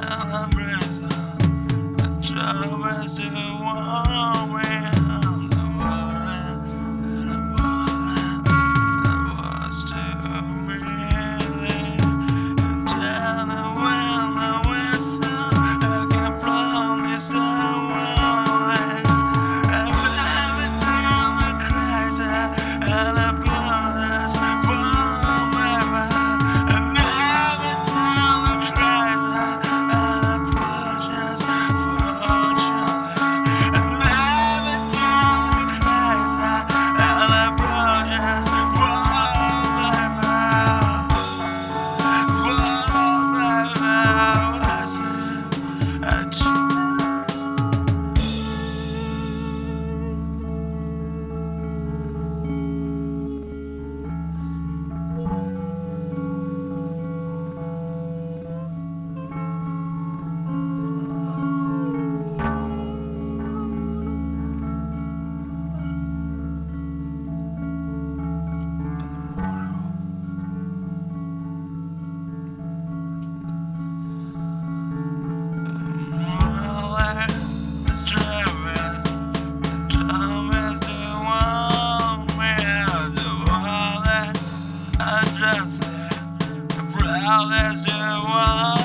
I'm risen, and troubles do want me. Well, there's no one.